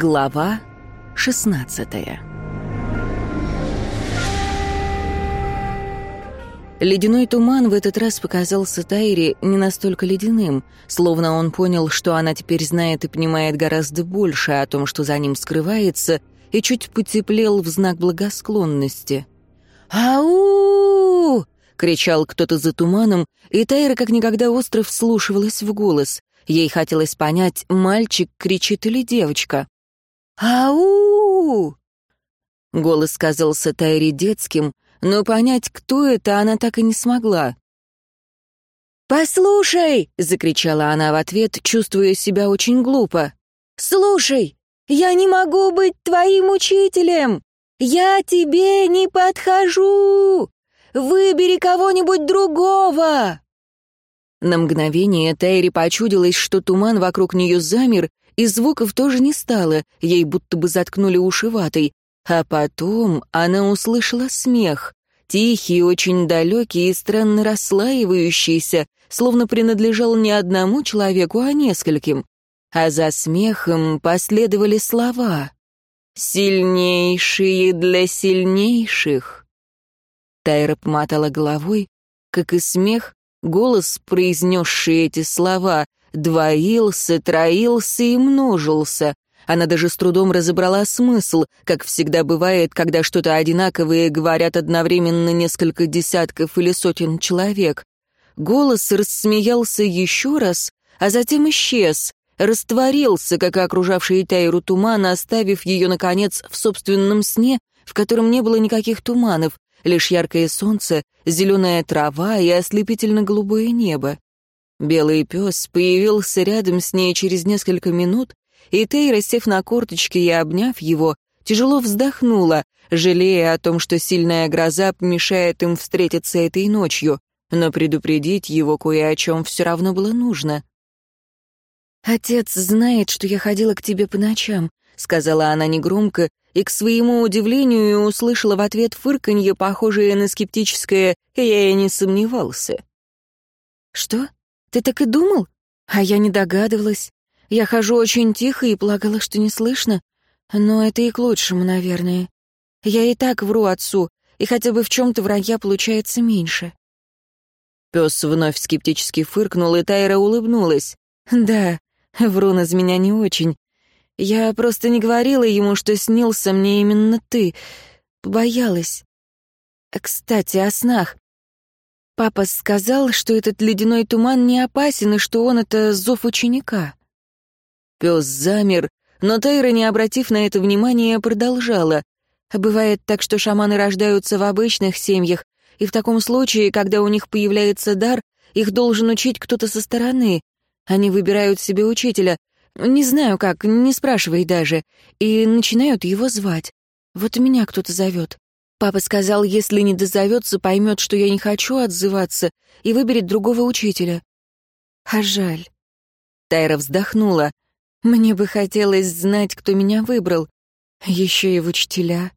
Глава 16 Ледяной туман в этот раз показался Тайре не настолько ледяным, словно он понял, что она теперь знает и понимает гораздо больше о том, что за ним скрывается, и чуть потеплел в знак благосклонности. «Ау!» — кричал кто-то за туманом, и Тайра как никогда остро вслушивалась в голос. Ей хотелось понять, мальчик кричит или девочка. «Ау!» Голос казался Тайре детским, но понять, кто это, она так и не смогла. «Послушай!» — закричала она в ответ, чувствуя себя очень глупо. «Слушай, я не могу быть твоим учителем! Я тебе не подхожу! Выбери кого-нибудь другого!» На мгновение Тайри почудилось, что туман вокруг нее замер, и звуков тоже не стало, ей будто бы заткнули уши ватой. А потом она услышала смех, тихий, очень далекий и странно расслаивающийся, словно принадлежал не одному человеку, а нескольким. А за смехом последовали слова «Сильнейшие для сильнейших». Тайра помотала головой, как и смех, голос, произнесший эти слова, двоился, троился и множился. Она даже с трудом разобрала смысл, как всегда бывает, когда что-то одинаковое говорят одновременно несколько десятков или сотен человек. Голос рассмеялся еще раз, а затем исчез, растворился, как окружавший Тайру туман, оставив ее, наконец, в собственном сне, в котором не было никаких туманов, лишь яркое солнце, зеленая трава и ослепительно-голубое небо. Белый пес появился рядом с ней через несколько минут, и Тейра, сев на корточки и обняв его, тяжело вздохнула, жалея о том, что сильная гроза помешает им встретиться этой ночью, но предупредить его кое о чем все равно было нужно. «Отец знает, что я ходила к тебе по ночам», — сказала она негромко, и, к своему удивлению, услышала в ответ фырканье, похожее на скептическое «я и не сомневался». «Что?» Ты так и думал? А я не догадывалась. Я хожу очень тихо и плакала, что не слышно. Но это и к лучшему, наверное. Я и так вру отцу, и хотя бы в чем-то вранья получается меньше. Пес вновь скептически фыркнул, и Тайра улыбнулась. «Да, врун из меня не очень. Я просто не говорила ему, что снился мне именно ты. Побоялась. Кстати, о снах. Папа сказал, что этот ледяной туман не опасен и что он — это зов ученика. Пес замер, но Тайра, не обратив на это внимания, продолжала. Бывает так, что шаманы рождаются в обычных семьях, и в таком случае, когда у них появляется дар, их должен учить кто-то со стороны. Они выбирают себе учителя, не знаю как, не спрашивай даже, и начинают его звать. Вот меня кто-то зовет. Папа сказал, если не дозовется, поймет, что я не хочу отзываться, и выберет другого учителя. А жаль. Тайра вздохнула. Мне бы хотелось знать, кто меня выбрал. Еще и в учителя.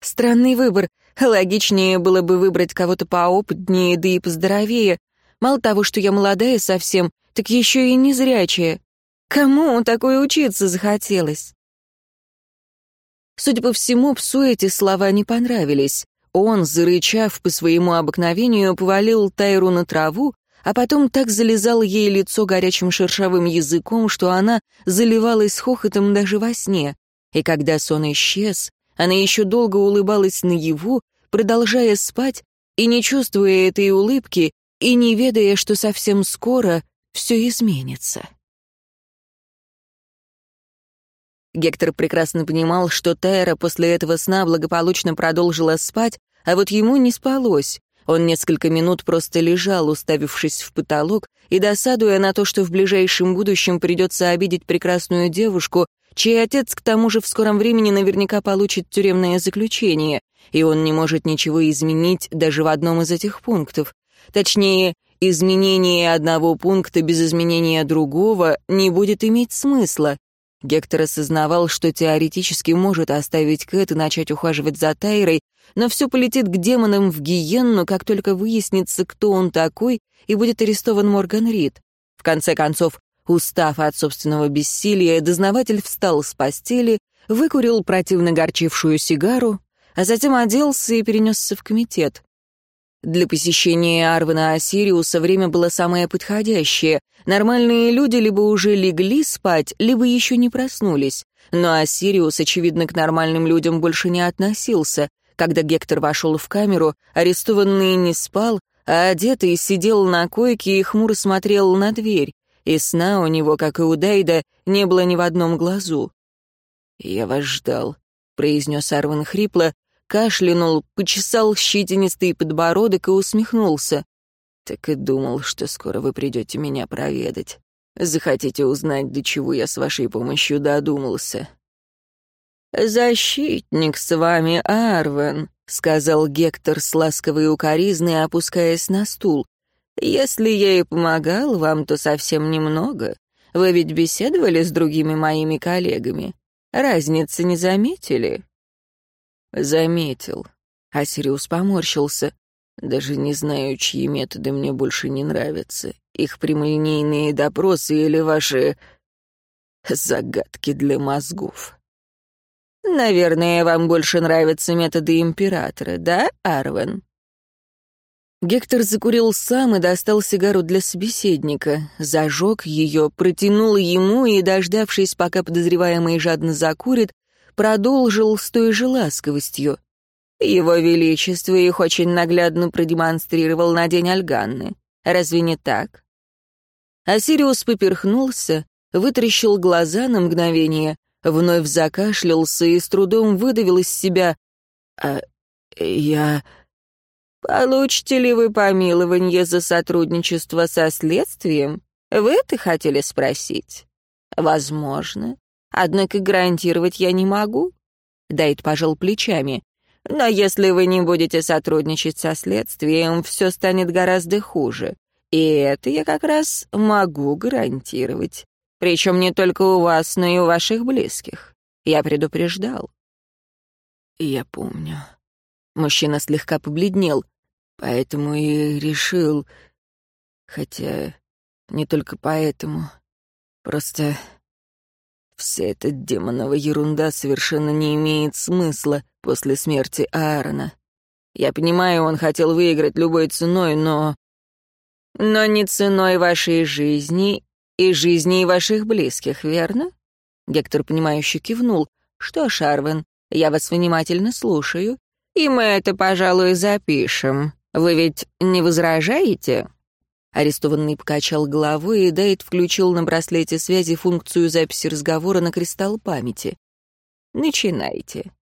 Странный выбор. Логичнее было бы выбрать кого-то поопытнее, да и поздоровее. Мало того, что я молодая совсем, так еще и незрячая. Кому такое учиться захотелось? Судя по всему, псу эти слова не понравились. Он, зарычав по своему обыкновению, повалил Тайру на траву, а потом так залезал ей лицо горячим шершавым языком, что она заливалась хохотом даже во сне. И когда сон исчез, она еще долго улыбалась наяву, продолжая спать и не чувствуя этой улыбки, и не ведая, что совсем скоро все изменится. Гектор прекрасно понимал, что Тайра после этого сна благополучно продолжила спать, а вот ему не спалось. Он несколько минут просто лежал, уставившись в потолок, и досадуя на то, что в ближайшем будущем придется обидеть прекрасную девушку, чей отец к тому же в скором времени наверняка получит тюремное заключение, и он не может ничего изменить даже в одном из этих пунктов. Точнее, изменение одного пункта без изменения другого не будет иметь смысла. Гектор осознавал, что теоретически может оставить Кэт и начать ухаживать за Тайрой, но все полетит к демонам в гиенну, как только выяснится, кто он такой, и будет арестован Морган Рид. В конце концов, Устав от собственного бессилия, дознаватель встал с постели, выкурил противно горчившую сигару, а затем оделся и перенесся в комитет. Для посещения Арвана Осириуса время было самое подходящее. Нормальные люди либо уже легли спать, либо еще не проснулись. Но Осириус, очевидно, к нормальным людям больше не относился. Когда Гектор вошел в камеру, арестованный не спал, а одетый сидел на койке и хмуро смотрел на дверь. И сна у него, как и у Дайда, не было ни в одном глазу. «Я вас ждал», — произнес Арван хрипло, кашлянул, почесал щетинистый подбородок и усмехнулся. «Так и думал, что скоро вы придете меня проведать. Захотите узнать, до чего я с вашей помощью додумался?» «Защитник с вами, Арвен», — сказал Гектор с ласковой укоризной, опускаясь на стул. «Если я и помогал вам, то совсем немного. Вы ведь беседовали с другими моими коллегами. Разницы не заметили?» Заметил. А Сириус поморщился. Даже не знаю, чьи методы мне больше не нравятся. Их прямолинейные допросы или ваши загадки для мозгов. Наверное, вам больше нравятся методы императора, да, Арвен? Гектор закурил сам и достал сигару для собеседника, зажег ее, протянул ему и, дождавшись, пока подозреваемый жадно закурит, продолжил с той же ласковостью. Его Величество их очень наглядно продемонстрировал на день Альганны. Разве не так? Асириус поперхнулся, вытрящил глаза на мгновение, вновь закашлялся и с трудом выдавил из себя «А я...» «Получите ли вы помилование за сотрудничество со следствием? Вы это хотели спросить?» «Возможно. Однако гарантировать я не могу. Дайт пожал плечами. Но если вы не будете сотрудничать со следствием, все станет гораздо хуже. И это я как раз могу гарантировать. Причем не только у вас, но и у ваших близких. Я предупреждал. Я помню. Мужчина слегка побледнел, поэтому и решил... Хотя не только поэтому. Просто Вся эта демонова ерунда совершенно не имеет смысла после смерти Аарона. Я понимаю, он хотел выиграть любой ценой, но... Но не ценой вашей жизни и жизни ваших близких, верно? Гектор, понимающе кивнул. Что ж, Арвен, я вас внимательно слушаю, и мы это, пожалуй, запишем. Вы ведь не возражаете?» Арестованный покачал головой, и Дайт включил на браслете связи функцию записи разговора на кристалл памяти. «Начинайте».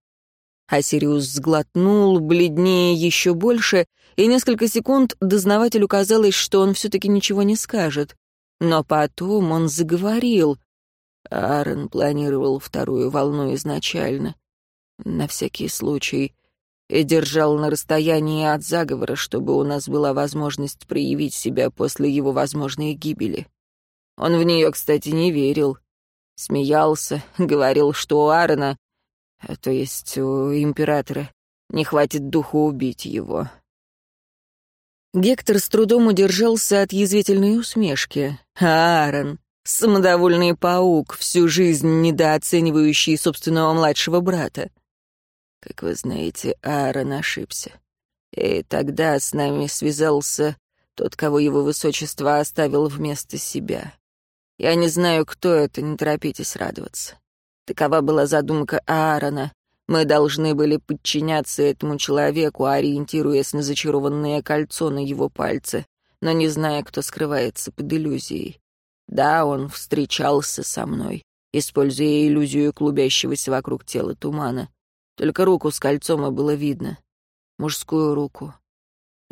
Асириус сглотнул, бледнея еще больше, и несколько секунд дознавателю казалось, что он все-таки ничего не скажет. Но потом он заговорил. Аарон планировал вторую волну изначально. На всякий случай и держал на расстоянии от заговора, чтобы у нас была возможность проявить себя после его возможной гибели. Он в нее, кстати, не верил. Смеялся, говорил, что у Аарона, а то есть у императора, не хватит духу убить его. Гектор с трудом удержался от язвительной усмешки. Аарон, самодовольный паук, всю жизнь недооценивающий собственного младшего брата. Как вы знаете, Аарон ошибся. И тогда с нами связался тот, кого его высочество оставил вместо себя. Я не знаю, кто это, не торопитесь радоваться. Такова была задумка Аарона. Мы должны были подчиняться этому человеку, ориентируясь на зачарованное кольцо на его пальце, но не зная, кто скрывается под иллюзией. Да, он встречался со мной, используя иллюзию клубящегося вокруг тела тумана. Только руку с кольцом и было видно. Мужскую руку.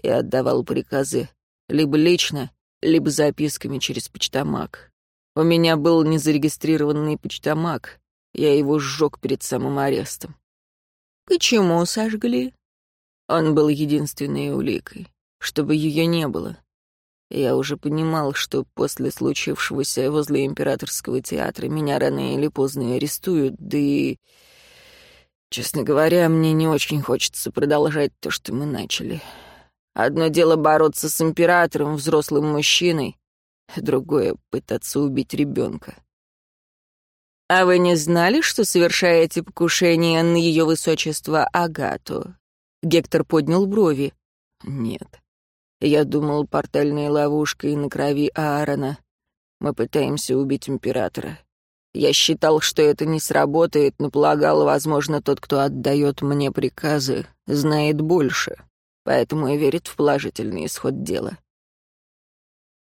И отдавал приказы либо лично, либо записками через почтомак. У меня был незарегистрированный почтомак. Я его сжег перед самым арестом. Почему сожгли? Он был единственной уликой, чтобы ее не было. Я уже понимал, что после случившегося возле императорского театра меня рано или поздно арестуют, да и Честно говоря, мне не очень хочется продолжать то, что мы начали. Одно дело бороться с императором, взрослым мужчиной, другое — пытаться убить ребенка. «А вы не знали, что совершаете покушение на ее высочество Агату?» Гектор поднял брови. «Нет. Я думал, портальной ловушкой на крови Аарона. Мы пытаемся убить императора. Я считал, что это не сработает, но полагал, возможно, тот, кто отдает мне приказы, знает больше, поэтому и верит в положительный исход дела».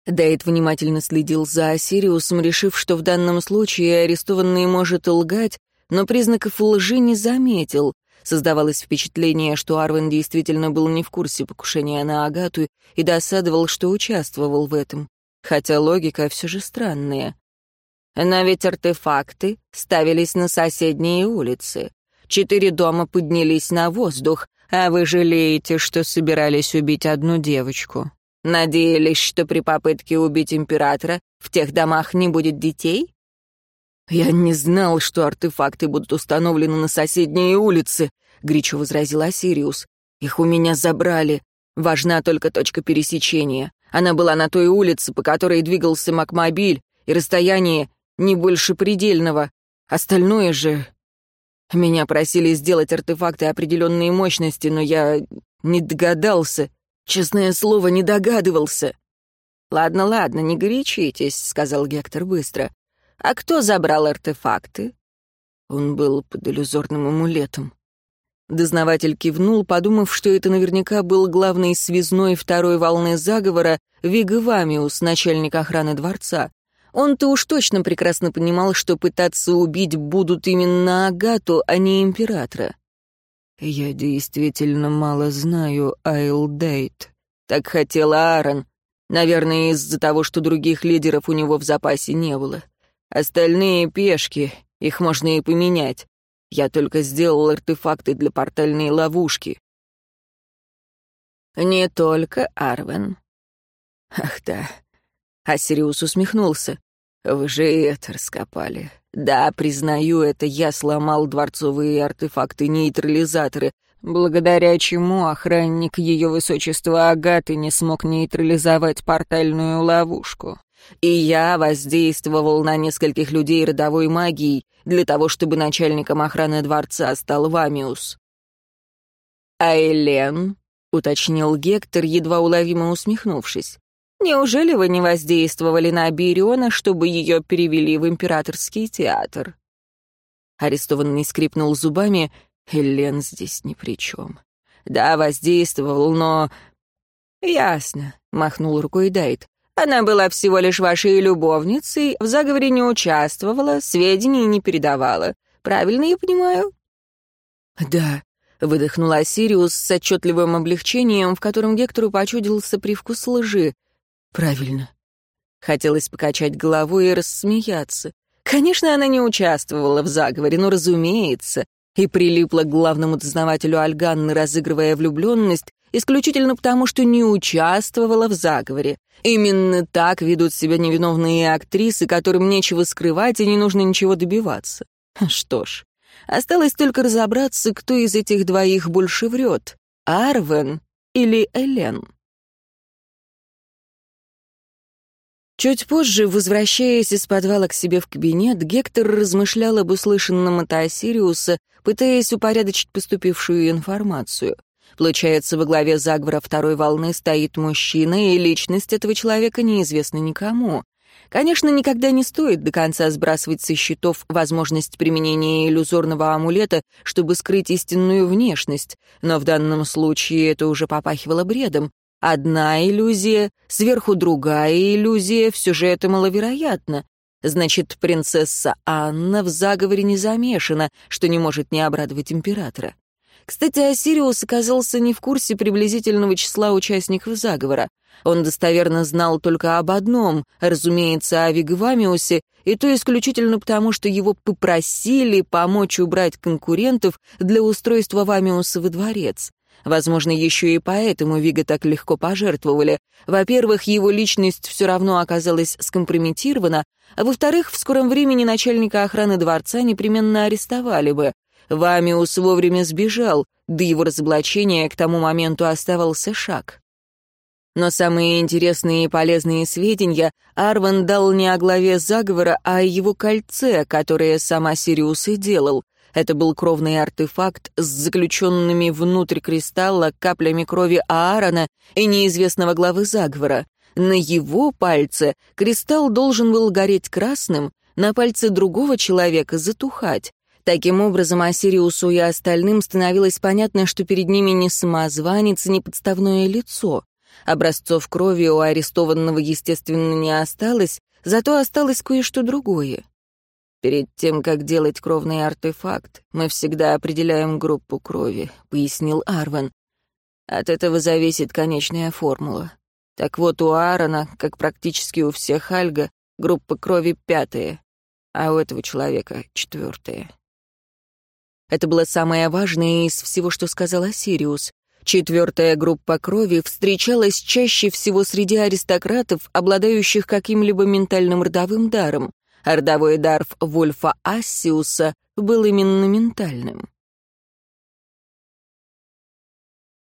Дайт внимательно следил за Осириусом, решив, что в данном случае арестованный может лгать, но признаков лжи не заметил. Создавалось впечатление, что Арвен действительно был не в курсе покушения на Агату и досадовал, что участвовал в этом. Хотя логика все же странная. Но ведь артефакты ставились на соседние улицы. Четыре дома поднялись на воздух, а вы жалеете, что собирались убить одну девочку. Надеялись, что при попытке убить императора в тех домах не будет детей? «Я не знал, что артефакты будут установлены на соседние улицы», — горячо возразил Осириус. «Их у меня забрали. Важна только точка пересечения. Она была на той улице, по которой двигался Макмобиль, и расстояние не больше предельного. Остальное же... Меня просили сделать артефакты определенной мощности, но я не догадался. Честное слово, не догадывался. «Ладно, ладно, не горячитесь», — сказал Гектор быстро. «А кто забрал артефакты?» Он был под иллюзорным амулетом. Дознаватель кивнул, подумав, что это наверняка был главный связной второй волны заговора Вига Вамиус, начальник охраны дворца. Он-то уж точно прекрасно понимал, что пытаться убить будут именно Агату, а не императора. «Я действительно мало знаю Айл Дейт», — так хотел Аарон. Наверное, из-за того, что других лидеров у него в запасе не было. Остальные пешки, их можно и поменять. Я только сделал артефакты для портальной ловушки. Не только Арвен. Ах да. Асириус усмехнулся. Вы же это раскопали. Да, признаю это, я сломал дворцовые артефакты-нейтрализаторы, благодаря чему охранник ее высочества Агаты не смог нейтрализовать портальную ловушку. И я воздействовал на нескольких людей родовой магией для того, чтобы начальником охраны дворца стал Вамиус. «А Элен?» — уточнил Гектор, едва уловимо усмехнувшись. Неужели вы не воздействовали на Бириона, чтобы ее перевели в императорский театр?» Арестованный скрипнул зубами. Элен здесь ни при чем. «Да, воздействовал, но...» «Ясно», — махнул рукой Дайт. «Она была всего лишь вашей любовницей, в заговоре не участвовала, сведений не передавала. Правильно я понимаю?» «Да», — выдохнула Сириус с отчетливым облегчением, в котором Гектору почудился привкус лжи. Правильно. Хотелось покачать головой и рассмеяться. Конечно, она не участвовала в заговоре, но разумеется, и прилипла к главному дознавателю Альганны, разыгрывая влюбленность, исключительно потому, что не участвовала в заговоре. Именно так ведут себя невиновные актрисы, которым нечего скрывать и не нужно ничего добиваться. Что ж, осталось только разобраться, кто из этих двоих больше врет — Арвен или Элен. Чуть позже, возвращаясь из подвала к себе в кабинет, Гектор размышлял об услышанном от Осириуса, пытаясь упорядочить поступившую информацию. Получается, во главе заговора второй волны стоит мужчина, и личность этого человека неизвестна никому. Конечно, никогда не стоит до конца сбрасывать со счетов возможность применения иллюзорного амулета, чтобы скрыть истинную внешность, но в данном случае это уже попахивало бредом. Одна иллюзия, сверху другая иллюзия, все же это маловероятно. Значит, принцесса Анна в заговоре не замешана, что не может не обрадовать императора. Кстати, Осириус оказался не в курсе приблизительного числа участников заговора. Он достоверно знал только об одном, разумеется, о Вигвамиусе, и то исключительно потому, что его попросили помочь убрать конкурентов для устройства Вамиуса во дворец. Возможно, еще и поэтому Вига так легко пожертвовали. Во-первых, его личность все равно оказалась скомпрометирована, а во-вторых, в скором времени начальника охраны дворца непременно арестовали бы. Вамиус вовремя сбежал, до его разоблачения к тому моменту оставался шаг. Но самые интересные и полезные сведения Арван дал не о главе заговора, а о его кольце, которое сама Сириус и делал. Это был кровный артефакт с заключенными внутрь кристалла каплями крови Аарона и неизвестного главы заговора. На его пальце кристалл должен был гореть красным, на пальце другого человека затухать. Таким образом, Осириусу и остальным становилось понятно, что перед ними не самозванец и не подставное лицо. Образцов крови у арестованного, естественно, не осталось, зато осталось кое-что другое. «Перед тем, как делать кровный артефакт, мы всегда определяем группу крови», — пояснил Арван. «От этого зависит конечная формула. Так вот, у Аарона, как практически у всех Альга, группа крови пятая, а у этого человека четвертая». Это было самое важное из всего, что сказала Сириус. Четвертая группа крови встречалась чаще всего среди аристократов, обладающих каким-либо ментальным родовым даром. Родовой дар Вольфа Ассиуса был именно ментальным.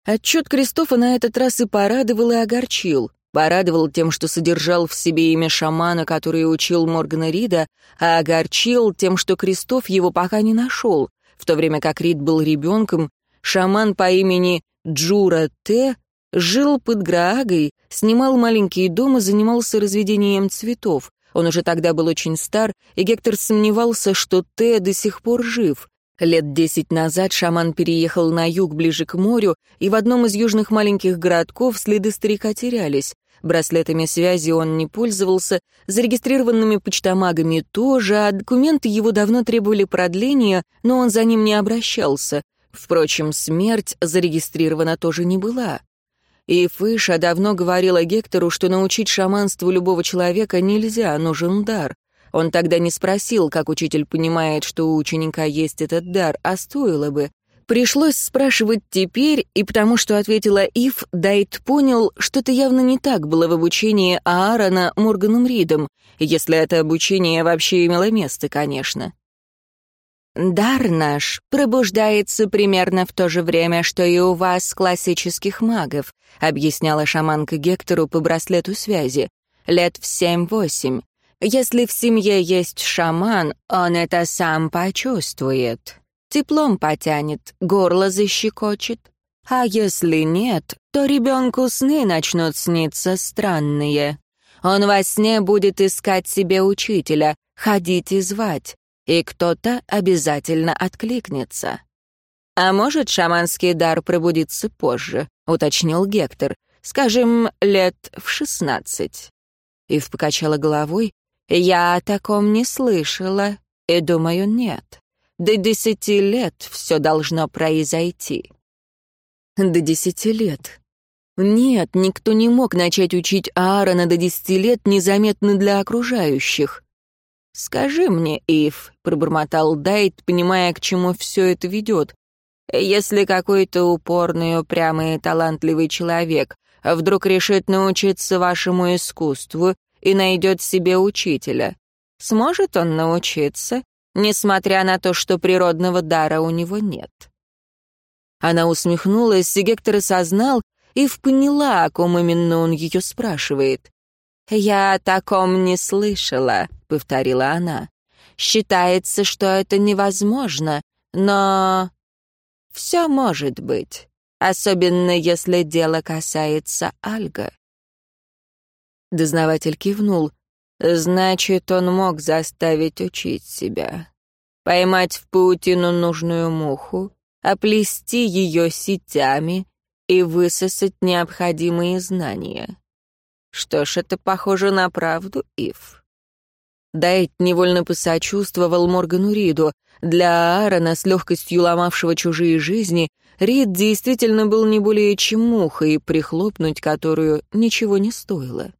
Отчет Кристофа на этот раз и порадовал, и огорчил. Порадовал тем, что содержал в себе имя шамана, который учил Моргана Рида, а огорчил тем, что Кристоф его пока не нашел. В то время как Рид был ребенком, шаман по имени Джура Т. жил под Граагой, снимал маленькие дома, занимался разведением цветов. Он уже тогда был очень стар, и Гектор сомневался, что Т до сих пор жив. Лет десять назад шаман переехал на юг, ближе к морю, и в одном из южных маленьких городков следы старика терялись. Браслетами связи он не пользовался, зарегистрированными почтомагами тоже, а документы его давно требовали продления, но он за ним не обращался. Впрочем, смерть зарегистрирована тоже не была. И Фыша давно говорила Гектору, что научить шаманству любого человека нельзя, нужен дар. Он тогда не спросил, как учитель понимает, что у ученика есть этот дар, а стоило бы. Пришлось спрашивать теперь, и потому что ответила Ив, Дайт понял, что-то явно не так было в обучении Аарона Морганом Ридом, если это обучение вообще имело место, конечно. «Дар наш пробуждается примерно в то же время, что и у вас, классических магов», объясняла шаманка Гектору по браслету связи. «Лет в семь-восемь. Если в семье есть шаман, он это сам почувствует. Теплом потянет, горло защекочет. А если нет, то ребенку сны начнут сниться странные. Он во сне будет искать себе учителя, ходить и звать и кто-то обязательно откликнется. «А может, шаманский дар пробудиться позже», — уточнил Гектор. «Скажем, лет в шестнадцать». Ив покачала головой. «Я о таком не слышала, и думаю, нет. До десяти лет все должно произойти». «До десяти лет», нет, никто не мог начать учить Аарона до десяти лет незаметно для окружающих. «Скажи мне, Ив», — пробормотал Дайт, понимая, к чему все это ведет, «если какой-то упорный, упрямый и талантливый человек вдруг решит научиться вашему искусству и найдет себе учителя, сможет он научиться, несмотря на то, что природного дара у него нет?» Она усмехнулась, и Гектор осознал, Ив поняла, о ком именно он ее спрашивает. «Я о таком не слышала», — повторила она. «Считается, что это невозможно, но...» «Все может быть, особенно если дело касается Альга». Дознаватель кивнул. «Значит, он мог заставить учить себя. Поймать в паутину нужную муху, оплести ее сетями и высосать необходимые знания». Что ж, это похоже на правду, Ив. Дайт невольно посочувствовал Моргану Риду. Для Аарона, с легкостью ломавшего чужие жизни, Рид действительно был не более чем муха, и прихлопнуть которую ничего не стоило.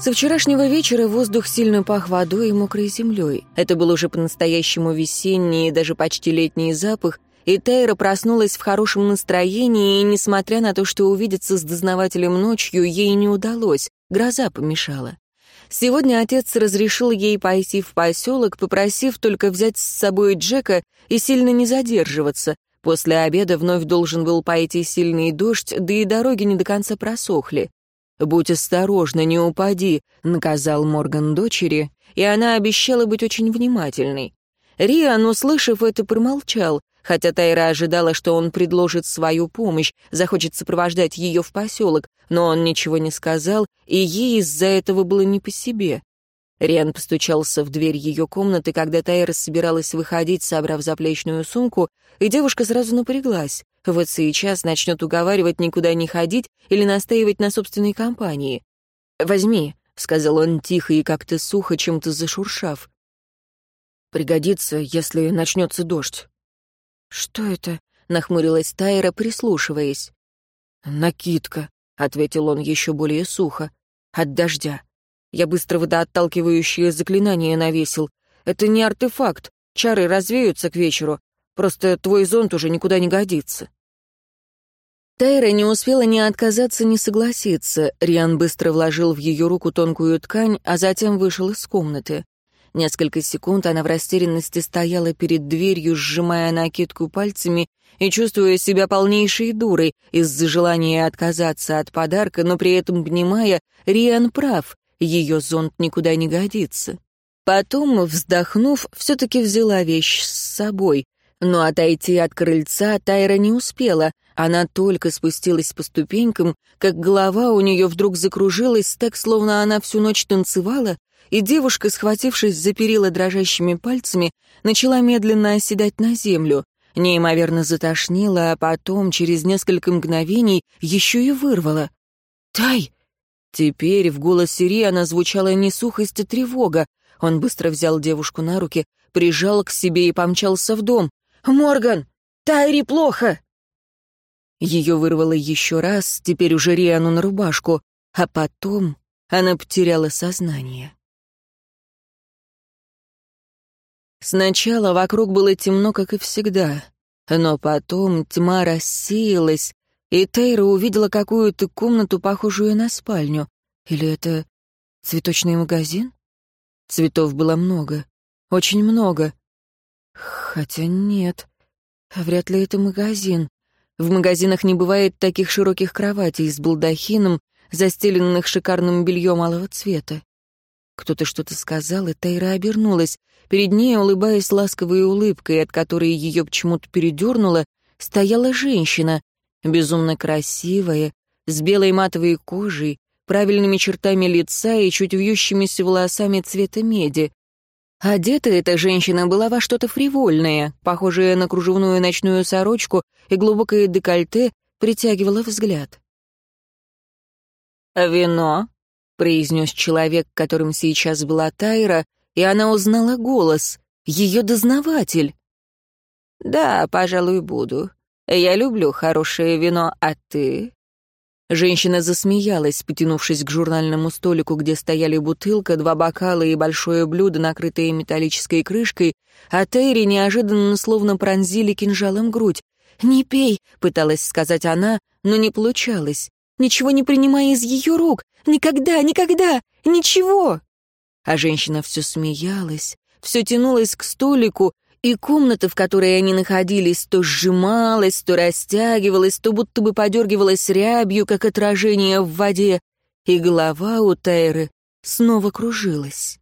Со вчерашнего вечера воздух сильно пах водой и мокрой землей. Это был уже по-настоящему весенний и даже почти летний запах, и Тайра проснулась в хорошем настроении, и, несмотря на то, что увидеться с дознавателем ночью, ей не удалось, гроза помешала. Сегодня отец разрешил ей пойти в поселок, попросив только взять с собой Джека и сильно не задерживаться. После обеда вновь должен был пойти сильный дождь, да и дороги не до конца просохли. «Будь осторожна, не упади», — наказал Морган дочери, и она обещала быть очень внимательной. Риан, услышав это, промолчал, хотя Тайра ожидала, что он предложит свою помощь, захочет сопровождать ее в поселок, но он ничего не сказал, и ей из-за этого было не по себе. Риан постучался в дверь ее комнаты, когда Тайра собиралась выходить, собрав заплечную сумку, и девушка сразу напряглась. Вот сейчас начнет уговаривать никуда не ходить или настаивать на собственной компании. «Возьми», — сказал он тихо и как-то сухо, чем-то зашуршав. «Пригодится, если начнется дождь». «Что это?» — нахмурилась Тайра, прислушиваясь. «Накидка», — ответил он еще более сухо. «От дождя. Я быстро водоотталкивающее заклинание навесил. Это не артефакт. Чары развеются к вечеру. Просто твой зонт уже никуда не годится». Тайра не успела ни отказаться, ни согласиться. Риан быстро вложил в ее руку тонкую ткань, а затем вышел из комнаты. Несколько секунд она в растерянности стояла перед дверью, сжимая накидку пальцами и чувствуя себя полнейшей дурой из-за желания отказаться от подарка, но при этом понимая, Риан прав, ее зонт никуда не годится. Потом, вздохнув, все-таки взяла вещь с собой. Но отойти от крыльца Тайра не успела. Она только спустилась по ступенькам, как голова у нее вдруг закружилась, так, словно она всю ночь танцевала, и девушка, схватившись за перила дрожащими пальцами, начала медленно оседать на землю. Неимоверно затошнила, а потом, через несколько мгновений, еще и вырвала. «Тай!» Теперь в голосе Риана звучала не сухость, а тревога. Он быстро взял девушку на руки, прижал к себе и помчался в дом. «Морган! Тайри плохо!» Ее вырвало еще раз, теперь уже Риану на рубашку, а потом она потеряла сознание. Сначала вокруг было темно, как и всегда, но потом тьма рассеялась, и Тейра увидела какую-то комнату, похожую на спальню. Или это цветочный магазин? Цветов было много, очень много. Хотя нет, вряд ли это магазин. В магазинах не бывает таких широких кроватей с балдахином, застеленных шикарным бельем алого цвета. Кто-то что-то сказал, и Тайра обернулась. Перед ней, улыбаясь ласковой улыбкой, от которой ее почему-то передернуло, стояла женщина, безумно красивая, с белой матовой кожей, правильными чертами лица и чуть вьющимися волосами цвета меди. Одета эта женщина была во что-то фривольное, похожее на кружевную ночную сорочку, и глубокое декольте притягивало взгляд. «Вино?» произнес человек, которым сейчас была Тайра, и она узнала голос, ее дознаватель. «Да, пожалуй, буду. Я люблю хорошее вино, а ты?» Женщина засмеялась, потянувшись к журнальному столику, где стояли бутылка, два бокала и большое блюдо, накрытое металлической крышкой, а Тайри неожиданно словно пронзили кинжалом грудь. «Не пей», — пыталась сказать она, но не получалось. «Ничего не принимай из ее рук! Никогда, никогда! Ничего!» А женщина все смеялась, все тянулась к столику, и комната, в которой они находились, то сжималась, то растягивалась, то будто бы подергивалась рябью, как отражение в воде, и голова у Тайры снова кружилась.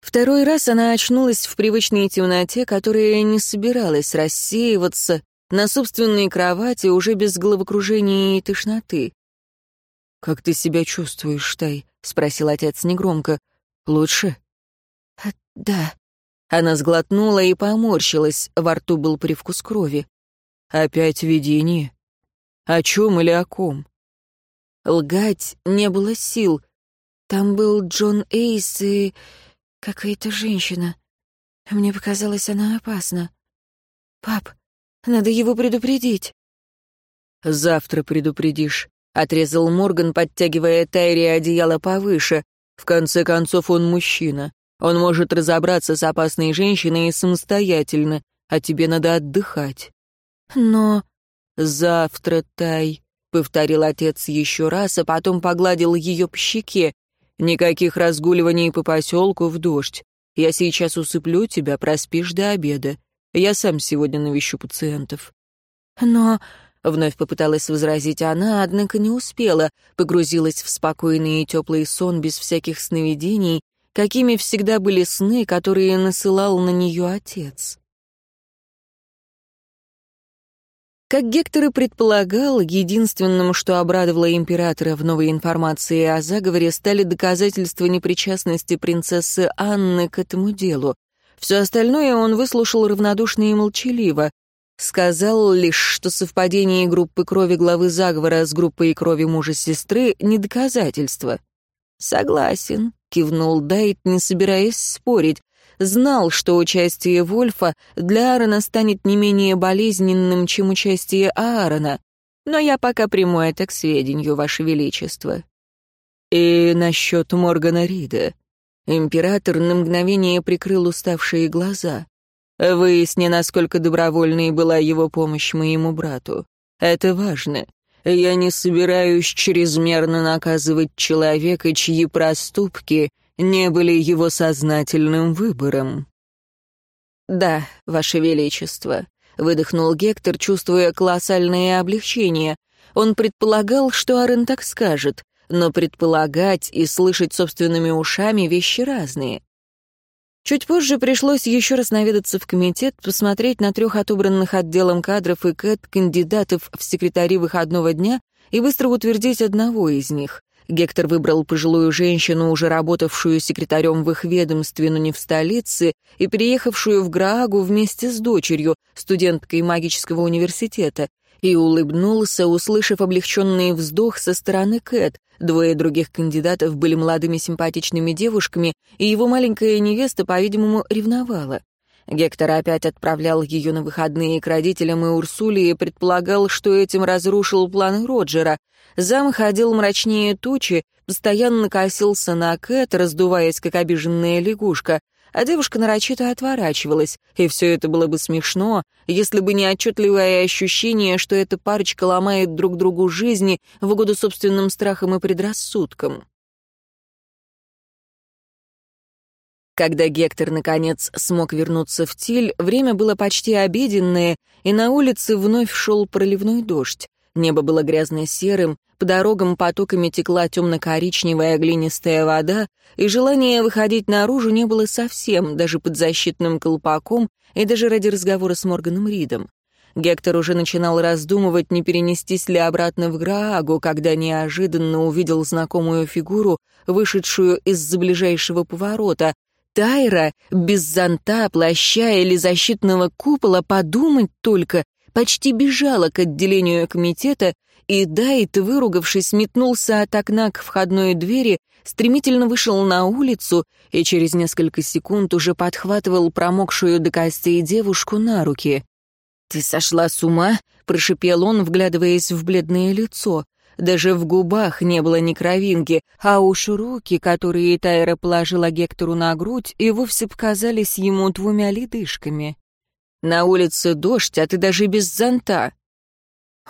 Второй раз она очнулась в привычной темноте, которая не собиралась рассеиваться, на собственной кровати, уже без головокружения и тошноты. «Как ты себя чувствуешь, Тай?» — спросил отец негромко. «Лучше?» «Да». Она сглотнула и поморщилась, во рту был привкус крови. «Опять видение? О чем или о ком?» Лгать не было сил. Там был Джон Эйс и какая-то женщина. Мне показалось, она опасна. «Пап, надо его предупредить». «Завтра предупредишь», — отрезал Морган, подтягивая Тайри одеяло повыше. «В конце концов, он мужчина. Он может разобраться с опасной женщиной самостоятельно, а тебе надо отдыхать». «Но...» «Завтра, Тай. повторил отец еще раз, а потом погладил ее по щеке. «Никаких разгуливаний по поселку в дождь. Я сейчас усыплю тебя, проспишь до обеда. Я сам сегодня навещу пациентов». «Но...» — вновь попыталась возразить она, однако не успела, погрузилась в спокойный и теплый сон без всяких сновидений, какими всегда были сны, которые насылал на нее отец. Как Гектор и предполагал, единственным, что обрадовало императора в новой информации о заговоре, стали доказательства непричастности принцессы Анны к этому делу. Все остальное он выслушал равнодушно и молчаливо. Сказал лишь, что совпадение группы крови главы заговора с группой крови мужа сестры — не доказательство. «Согласен», — кивнул Дайт, не собираясь спорить, знал, что участие Вольфа для Аарона станет не менее болезненным, чем участие Аарона. Но я пока приму это к сведению, Ваше Величество. И насчет Моргана Рида. Император на мгновение прикрыл уставшие глаза. Выясни, насколько добровольной была его помощь моему брату. Это важно. Я не собираюсь чрезмерно наказывать человека, чьи проступки не были его сознательным выбором. «Да, Ваше Величество», — выдохнул Гектор, чувствуя колоссальное облегчение. Он предполагал, что Арен так скажет, но предполагать и слышать собственными ушами — вещи разные. Чуть позже пришлось еще раз наведаться в комитет, посмотреть на трех отобранных отделом кадров и КЭТ кандидатов в секретари выходного дня и быстро утвердить одного из них. Гектор выбрал пожилую женщину, уже работавшую секретарем в их ведомстве, но не в столице, и переехавшую в Граагу вместе с дочерью, студенткой магического университета, и улыбнулся, услышав облегченный вздох со стороны Кэт. Двое других кандидатов были молодыми симпатичными девушками, и его маленькая невеста, по-видимому, ревновала. Гектор опять отправлял ее на выходные к родителям и Урсуле и предполагал, что этим разрушил планы Роджера. Зам ходил мрачнее тучи, постоянно косился на Кэт, раздуваясь, как обиженная лягушка, а девушка нарочито отворачивалась, и все это было бы смешно, если бы не отчетливое ощущение, что эта парочка ломает друг другу жизни в угоду собственным страхам и предрассудкам. Когда Гектор, наконец, смог вернуться в Тиль, время было почти обеденное, и на улице вновь шел проливной дождь. Небо было грязно-серым, по дорогам потоками текла темно-коричневая глинистая вода, и желания выходить наружу не было совсем, даже под защитным колпаком и даже ради разговора с Морганом Ридом. Гектор уже начинал раздумывать, не перенестись ли обратно в Граагу, когда неожиданно увидел знакомую фигуру, вышедшую из-за ближайшего поворота, Тайра без зонта, плаща или защитного купола, подумать только, почти бежала к отделению комитета, и Дайт, выругавшись, метнулся от окна к входной двери, стремительно вышел на улицу и через несколько секунд уже подхватывал промокшую до костей девушку на руки. «Ты сошла с ума?» — прошипел он, вглядываясь в бледное лицо. Даже в губах не было ни кровинки, а уж руки, которые Тайра положила Гектору на грудь, и вовсе показались ему двумя ледышками. «На улице дождь, а ты даже без зонта».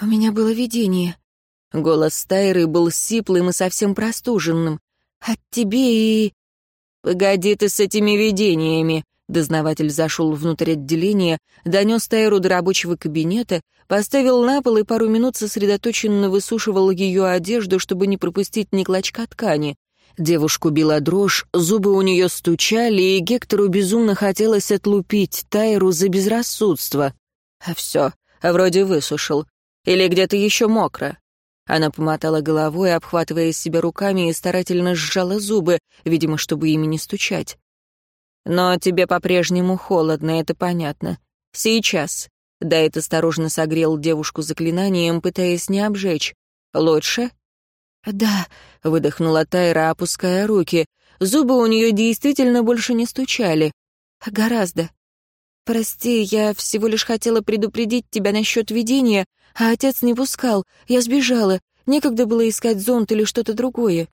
«У меня было видение». Голос Тайры был сиплым и совсем простуженным. «От тебе и...» «Погоди ты с этими видениями», Дознаватель зашел внутрь отделения, донес Тайру до рабочего кабинета, поставил на пол и пару минут сосредоточенно высушивал ее одежду, чтобы не пропустить ни клочка ткани. Девушку била дрожь, зубы у нее стучали, и Гектору безумно хотелось отлупить Тайру за безрассудство. А все, вроде высушил. Или где-то еще мокро. Она помотала головой, обхватывая себя руками и старательно сжала зубы, видимо, чтобы ими не стучать. Но тебе по-прежнему холодно, это понятно. Сейчас. Дайт осторожно согрел девушку заклинанием, пытаясь не обжечь. Лучше? Да, выдохнула Тайра, опуская руки. Зубы у нее действительно больше не стучали. Гораздо. Прости, я всего лишь хотела предупредить тебя насчет видения, а отец не пускал. Я сбежала. Некогда было искать зонт или что-то другое.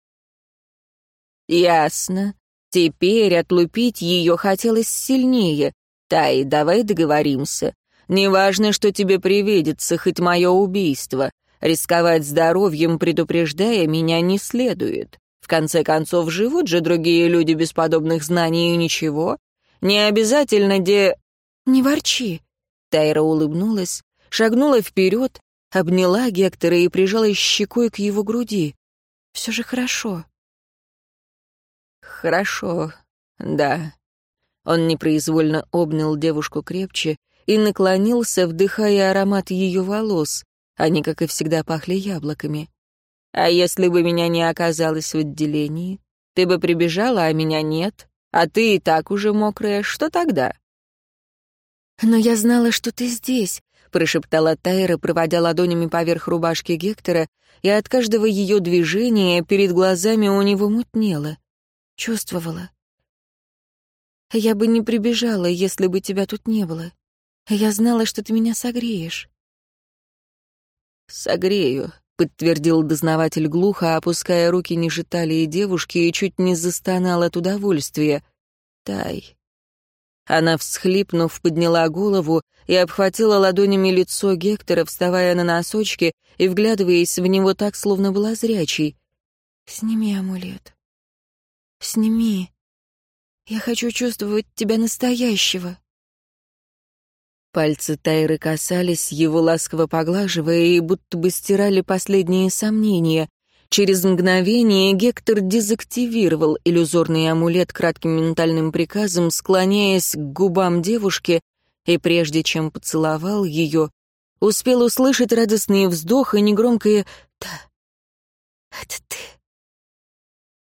Ясно. Теперь отлупить ее хотелось сильнее. Тай, давай договоримся. Неважно, что тебе привидится, хоть мое убийство. Рисковать здоровьем, предупреждая меня, не следует. В конце концов, живут же другие люди без подобных знаний и ничего. Не обязательно де... «Не ворчи», — Тайра улыбнулась, шагнула вперед, обняла Гектора и прижалась щекой к его груди. «Все же хорошо». «Хорошо, да». Он непроизвольно обнял девушку крепче и наклонился, вдыхая аромат ее волос. Они, как и всегда, пахли яблоками. «А если бы меня не оказалось в отделении? Ты бы прибежала, а меня нет? А ты и так уже мокрая. Что тогда?» «Но я знала, что ты здесь», — прошептала Тайра, проводя ладонями поверх рубашки Гектора, и от каждого ее движения перед глазами у него мутнело. Чувствовала. «Я бы не прибежала, если бы тебя тут не было. Я знала, что ты меня согреешь». «Согрею», — подтвердил дознаватель глухо, опуская руки ниже талии девушки и чуть не застонал от удовольствия. «Тай». Она, всхлипнув, подняла голову и обхватила ладонями лицо Гектора, вставая на носочки и вглядываясь в него так, словно была зрячей. «Сними амулет. Сними. Я хочу чувствовать тебя настоящего». Пальцы Тайры касались его, ласково поглаживая, и будто бы стирали последние сомнения. Через мгновение Гектор дезактивировал иллюзорный амулет кратким ментальным приказом, склоняясь к губам девушки, и прежде чем поцеловал ее, успел услышать радостный вздох и негромкое «Да, это ты».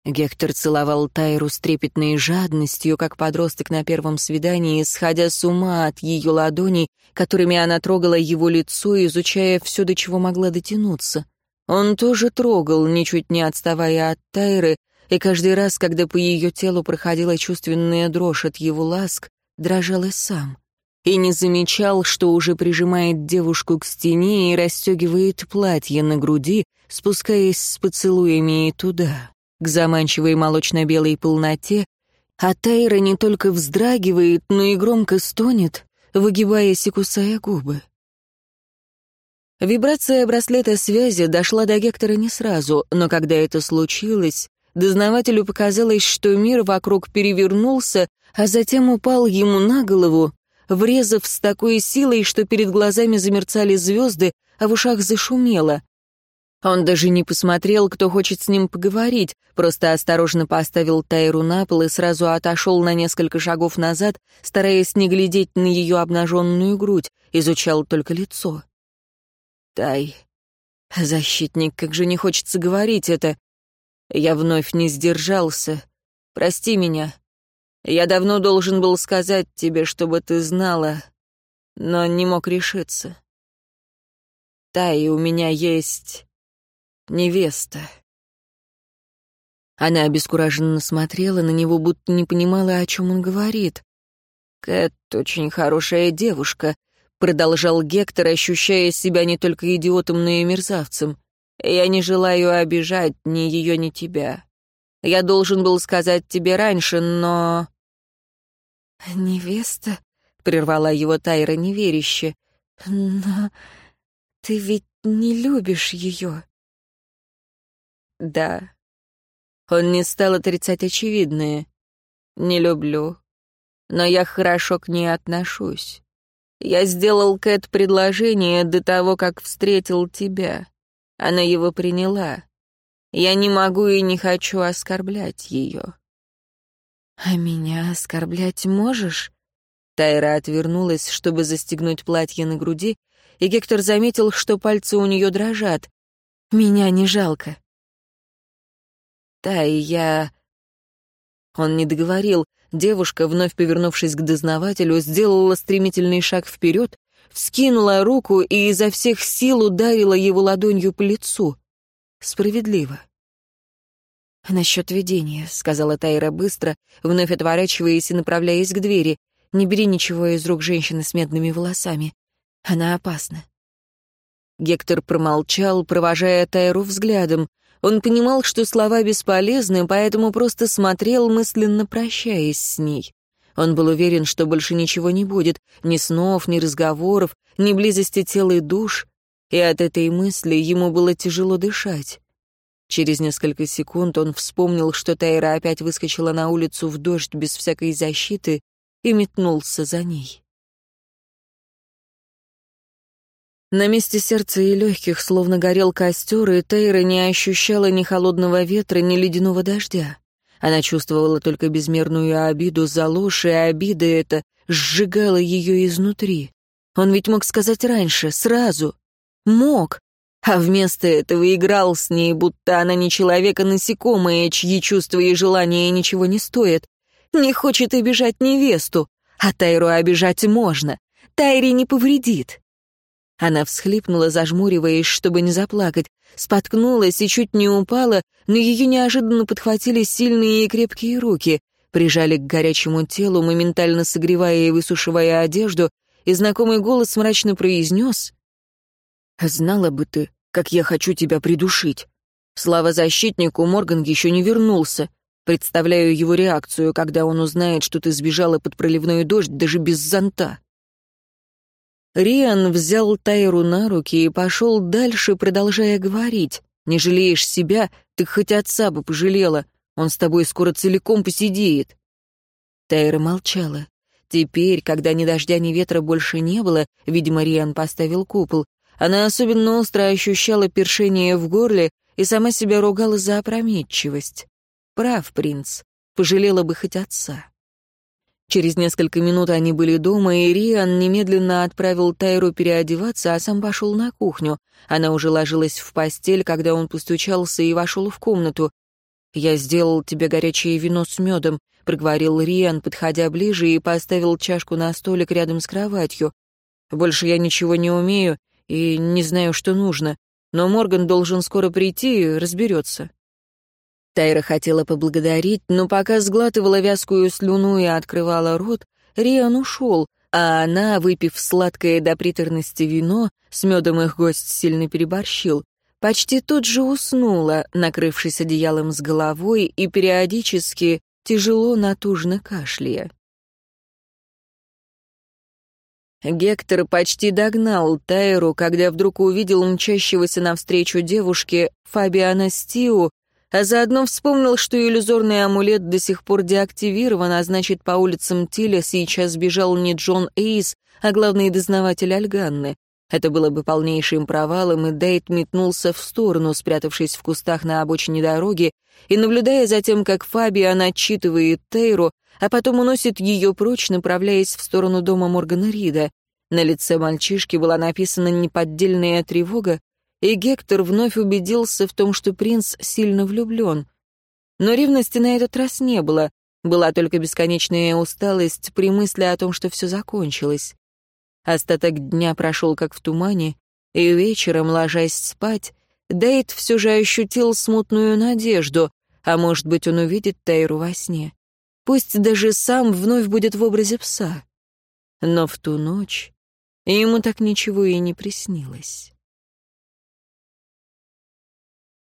Гектор целовал Тайру с трепетной жадностью, как подросток на первом свидании, сходя с ума от ее ладоней, которыми она трогала его лицо, изучая все, до чего могла дотянуться. Он тоже трогал, ничуть не отставая от Тайры, и каждый раз, когда по ее телу проходила чувственная дрожь от его ласк, дрожал и сам. И не замечал, что уже прижимает девушку к стене и расстегивает платье на груди, спускаясь с поцелуями и туда к заманчивой молочно-белой полноте, а Тайра не только вздрагивает, но и громко стонет, выгибаясь и кусая губы. Вибрация браслета связи дошла до Гектора не сразу, но когда это случилось, дознавателю показалось, что мир вокруг перевернулся, а затем упал ему на голову, врезав с такой силой, что перед глазами замерцали звезды, а в ушах зашумело. Он даже не посмотрел, кто хочет с ним поговорить, просто осторожно поставил Тайру на пол и сразу отошел на несколько шагов назад, стараясь не глядеть на ее обнаженную грудь, изучал только лицо. «Тай, защитник, как же не хочется говорить это. Я вновь не сдержался. Прости меня. Я давно должен был сказать тебе, чтобы ты знала, но не мог решиться. Тай, у меня есть невеста. Она обескураженно смотрела на него, будто не понимала, о чем он говорит. «Кэт очень хорошая девушка», — продолжал Гектор, ощущая себя не только идиотом, но и мерзавцем. «Я не желаю обижать ни ее, ни тебя. Я должен был сказать тебе раньше, но...» «Невеста?» — прервала его Тайра неверяще. «Но ты ведь не любишь ее». Да. Он не стал отрицать очевидное. Не люблю. Но я хорошо к ней отношусь. Я сделал Кэт предложение до того, как встретил тебя. Она его приняла. Я не могу и не хочу оскорблять ее. «А меня оскорблять можешь?» Тайра отвернулась, чтобы застегнуть платье на груди, и Гектор заметил, что пальцы у нее дрожат. «Меня не жалко. Да, и я...» Он не договорил. Девушка, вновь повернувшись к дознавателю, сделала стремительный шаг вперед, вскинула руку и изо всех сил ударила его ладонью по лицу. Справедливо. «Насчет видения», — сказала Тайра быстро, вновь отворачиваясь и направляясь к двери. «Не бери ничего из рук женщины с медными волосами. Она опасна». Гектор промолчал, провожая Тайру взглядом. Он понимал, что слова бесполезны, поэтому просто смотрел, мысленно прощаясь с ней. Он был уверен, что больше ничего не будет, ни снов, ни разговоров, ни близости тела и душ. и от этой мысли ему было тяжело дышать. Через несколько секунд он вспомнил, что Тайра опять выскочила на улицу в дождь без всякой защиты и метнулся за ней. На месте сердца и легких словно горел костер, и Тейра не ощущала ни холодного ветра, ни ледяного дождя. Она чувствовала только безмерную обиду за ложь, и обида эта сжигала ее изнутри. Он ведь мог сказать раньше, сразу. Мог. А вместо этого играл с ней, будто она не человек, а насекомое, чьи чувства и желания ничего не стоят. Не хочет обижать невесту, а Тайру обижать можно. Тайре не повредит. Она всхлипнула, зажмуриваясь, чтобы не заплакать, споткнулась и чуть не упала, но ее неожиданно подхватили сильные и крепкие руки, прижали к горячему телу, моментально согревая и высушивая одежду, и знакомый голос мрачно произнес «Знала бы ты, как я хочу тебя придушить. Слава защитнику, Морган еще не вернулся. Представляю его реакцию, когда он узнает, что ты сбежала под проливной дождь даже без зонта». Риан взял Тайру на руки и пошел дальше, продолжая говорить. «Не жалеешь себя, ты хоть отца бы пожалела. Он с тобой скоро целиком посидеет». Тайра молчала. Теперь, когда ни дождя, ни ветра больше не было, видимо, Риан поставил купол, она особенно остро ощущала першение в горле и сама себя ругала за опрометчивость. Прав принц, пожалела бы хоть отца. Через несколько минут они были дома, и Риан немедленно отправил Тайру переодеваться, а сам пошел на кухню. Она уже ложилась в постель, когда он постучался и вошел в комнату. «Я сделал тебе горячее вино с медом», — проговорил Риан, подходя ближе и поставил чашку на столик рядом с кроватью. «Больше я ничего не умею и не знаю, что нужно, но Морган должен скоро прийти и разберется». Тайра хотела поблагодарить, но пока сглатывала вязкую слюну и открывала рот, Риан ушел, а она, выпив сладкое до приторности вино, с медом их гость сильно переборщил, почти тут же уснула, накрывшись одеялом с головой и периодически тяжело натужно кашляя. Гектор почти догнал Тайру, когда вдруг увидел мчащегося навстречу девушке Фабиана Стиу, а заодно вспомнил, что иллюзорный амулет до сих пор деактивирован, а значит, по улицам Тиля сейчас бежал не Джон Эйс, а главный дознаватель Альганны. Это было бы полнейшим провалом, и Дейт метнулся в сторону, спрятавшись в кустах на обочине дороги, и наблюдая за тем, как Фабиан отчитывает Тейру, а потом уносит ее прочь, направляясь в сторону дома Моргана Рида. На лице мальчишки была написана неподдельная тревога, и Гектор вновь убедился в том, что принц сильно влюблен. Но ревности на этот раз не было, была только бесконечная усталость при мысли о том, что все закончилось. Остаток дня прошел как в тумане, и вечером, ложась спать, Дейт все же ощутил смутную надежду, а может быть, он увидит Тайру во сне. Пусть даже сам вновь будет в образе пса. Но в ту ночь ему так ничего и не приснилось.